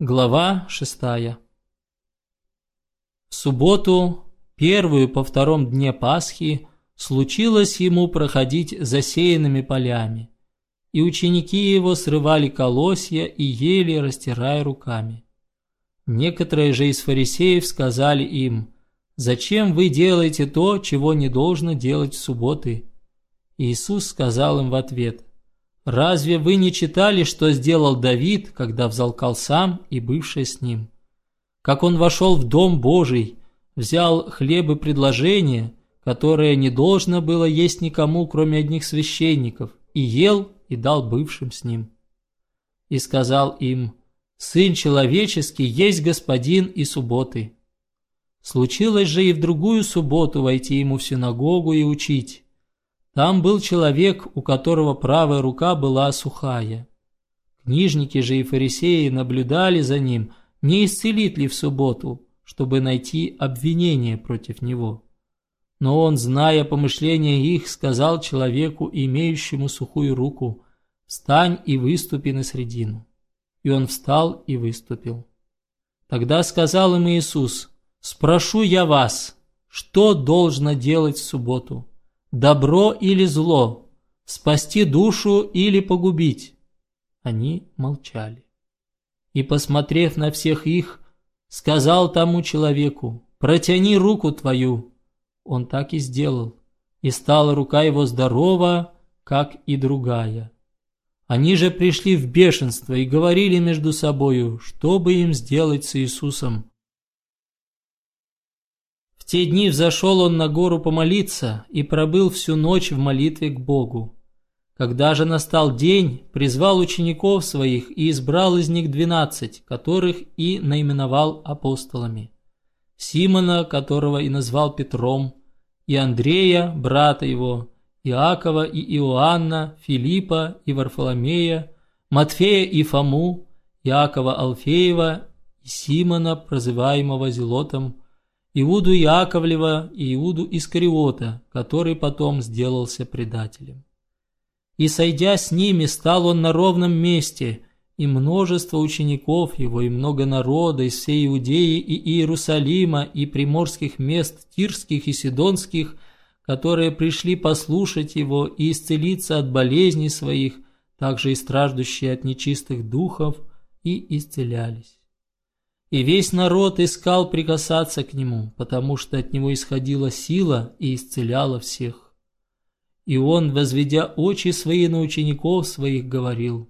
Глава шестая В субботу, первую по втором дне Пасхи, случилось ему проходить засеянными полями, и ученики его срывали колосья и ели, растирая руками. Некоторые же из фарисеев сказали им, «Зачем вы делаете то, чего не должно делать в субботы?» Иисус сказал им в ответ, «Разве вы не читали, что сделал Давид, когда взалкал сам и бывший с ним? Как он вошел в Дом Божий, взял хлеб и предложение, которое не должно было есть никому, кроме одних священников, и ел и дал бывшим с ним. И сказал им, Сын человеческий есть господин и субботы. Случилось же и в другую субботу войти ему в синагогу и учить. Там был человек, у которого правая рука была сухая. Книжники же и фарисеи наблюдали за ним, не исцелит ли в субботу, чтобы найти обвинение против него. Но он, зная помышления их, сказал человеку, имеющему сухую руку, «Встань и выступи на средину». И он встал и выступил. Тогда сказал им Иисус, «Спрошу я вас, что должно делать в субботу? Добро или зло? Спасти душу или погубить?» Они молчали. И, посмотрев на всех их, сказал тому человеку, «Протяни руку твою». Он так и сделал, и стала рука его здорова, как и другая. Они же пришли в бешенство и говорили между собою, что бы им сделать с Иисусом. Те дни взошел он на гору помолиться и пробыл всю ночь в молитве к Богу. Когда же настал день, призвал учеников своих и избрал из них двенадцать, которых и наименовал апостолами. Симона, которого и назвал Петром, и Андрея, брата его, Иакова и Иоанна, Филиппа и Варфоломея, Матфея и Фому, Иакова Алфеева и Симона, прозываемого Зелотом, Иуду Яковлева и Иуду Искариота, который потом сделался предателем. И, сойдя с ними, стал он на ровном месте, и множество учеников его, и много народа из всей Иудеи и Иерусалима, и приморских мест Тирских и Сидонских – которые пришли послушать его и исцелиться от болезней своих, также и страждущие от нечистых духов, и исцелялись. И весь народ искал прикасаться к нему, потому что от него исходила сила и исцеляла всех. И он, возведя очи свои на учеников своих, говорил,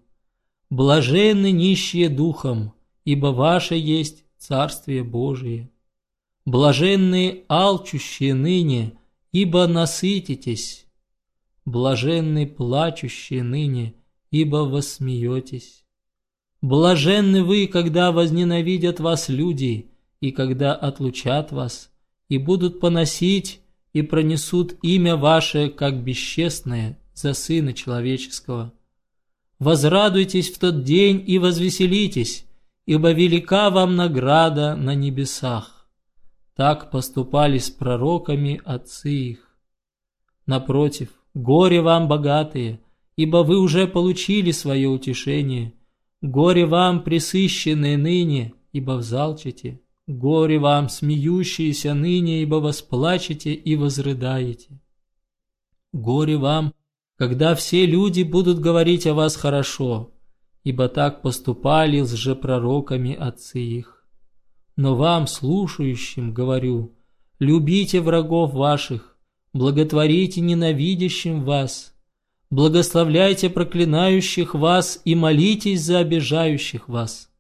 «Блаженны нищие духом, ибо ваше есть Царствие Божие. Блаженные алчущие ныне, ибо насытитесь. Блаженны плачущие ныне, ибо восмеетесь. Блаженны вы, когда возненавидят вас люди, и когда отлучат вас, и будут поносить, и пронесут имя ваше, как бесчестное, за Сына Человеческого. Возрадуйтесь в тот день и возвеселитесь, ибо велика вам награда на небесах. Так поступали с пророками отцы их. Напротив, горе вам, богатые, ибо вы уже получили свое утешение. Горе вам, присыщенные ныне, ибо взалчите. Горе вам, смеющиеся ныне, ибо восплачете и возрыдаете. Горе вам, когда все люди будут говорить о вас хорошо, ибо так поступали с лжепророками отцы их. Но вам, слушающим, говорю, любите врагов ваших, благотворите ненавидящим вас, благословляйте проклинающих вас и молитесь за обижающих вас.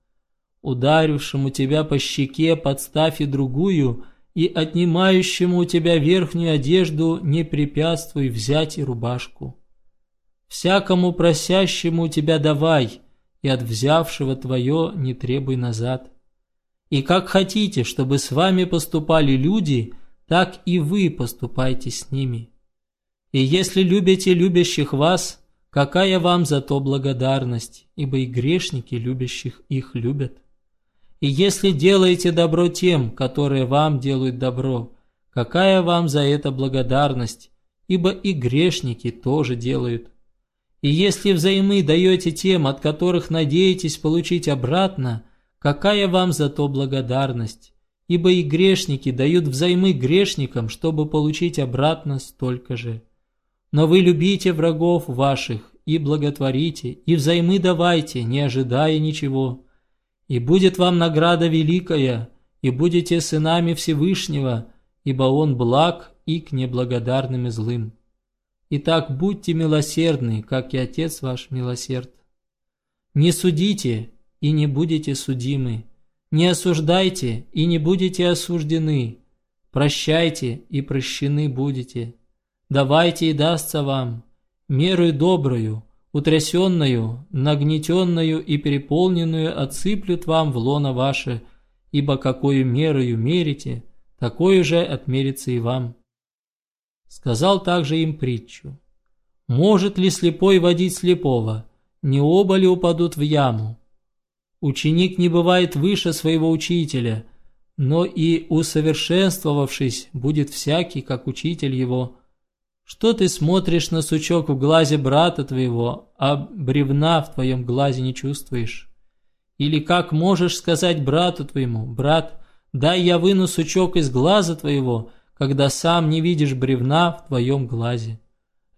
Ударившему тебя по щеке подставь и другую, и отнимающему у тебя верхнюю одежду не препятствуй взять и рубашку. Всякому просящему тебя давай, и от взявшего твое не требуй назад. И как хотите, чтобы с вами поступали люди, так и вы поступайте с ними. И если любите любящих вас, какая вам за то благодарность, ибо и грешники любящих их любят. И если делаете добро тем, которые вам делают добро, какая вам за это благодарность, ибо и грешники тоже делают. И если взаймы даете тем, от которых надеетесь получить обратно, какая вам за то благодарность? Ибо и грешники дают взаймы грешникам, чтобы получить обратно столько же. Но вы любите врагов ваших и благотворите, и взаймы давайте, не ожидая ничего. И будет вам награда великая, и будете сынами Всевышнего, ибо Он благ и к неблагодарным и злым. Итак, будьте милосердны, как и Отец ваш милосерд. Не судите, и не будете судимы. Не осуждайте, и не будете осуждены. Прощайте, и прощены будете. Давайте, и дастся вам. Мерую добрую, утрясенную, нагнетенную и переполненную отсыплют вам в лоно ваше, ибо какую мерою мерите, такое же отмерится и вам. Сказал также им притчу. Может ли слепой водить слепого? Не оба ли упадут в яму? Ученик не бывает выше своего учителя, но и усовершенствовавшись будет всякий, как учитель его. Что ты смотришь на сучок в глазе брата твоего, а бревна в твоем глазе не чувствуешь? Или как можешь сказать брату твоему, брат, дай я выну сучок из глаза твоего, когда сам не видишь бревна в твоем глазе?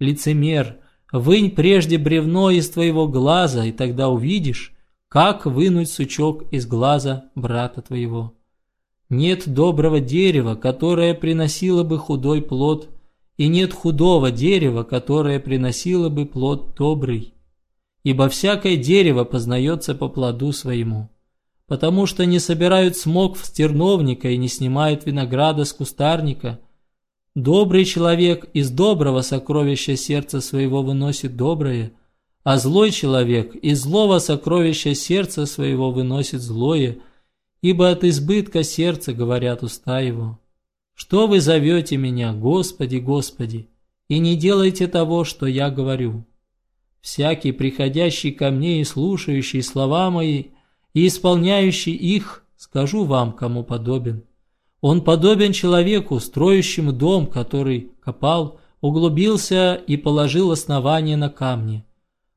Лицемер, вынь прежде бревно из твоего глаза, и тогда увидишь, как вынуть сучок из глаза брата твоего? Нет доброго дерева, которое приносило бы худой плод, и нет худого дерева, которое приносило бы плод добрый. Ибо всякое дерево познается по плоду своему, потому что не собирают смог с терновника и не снимают винограда с кустарника. Добрый человек из доброго сокровища сердца своего выносит доброе, а злой человек из злого сокровища сердца своего выносит злое, ибо от избытка сердца говорят уста его. Что вы зовете меня, Господи, Господи, и не делайте того, что я говорю? Всякий, приходящий ко мне и слушающий слова мои, и исполняющий их, скажу вам, кому подобен. Он подобен человеку, строящему дом, который копал, углубился и положил основание на камне.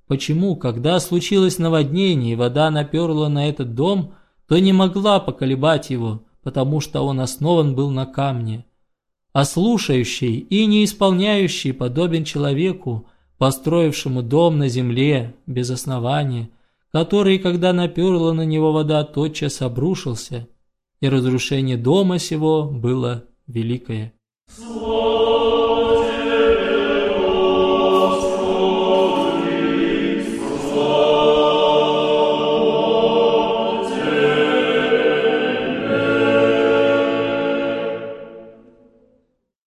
Почему, когда случилось наводнение и вода наперла на этот дом, то не могла поколебать его, потому что он основан был на камне? А слушающий и не исполняющий подобен человеку, построившему дом на земле без основания, который, когда наперла на него вода, тотчас обрушился, и разрушение дома сего было великое. Слово